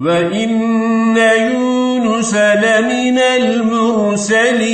وإن يونس لمن المرسلين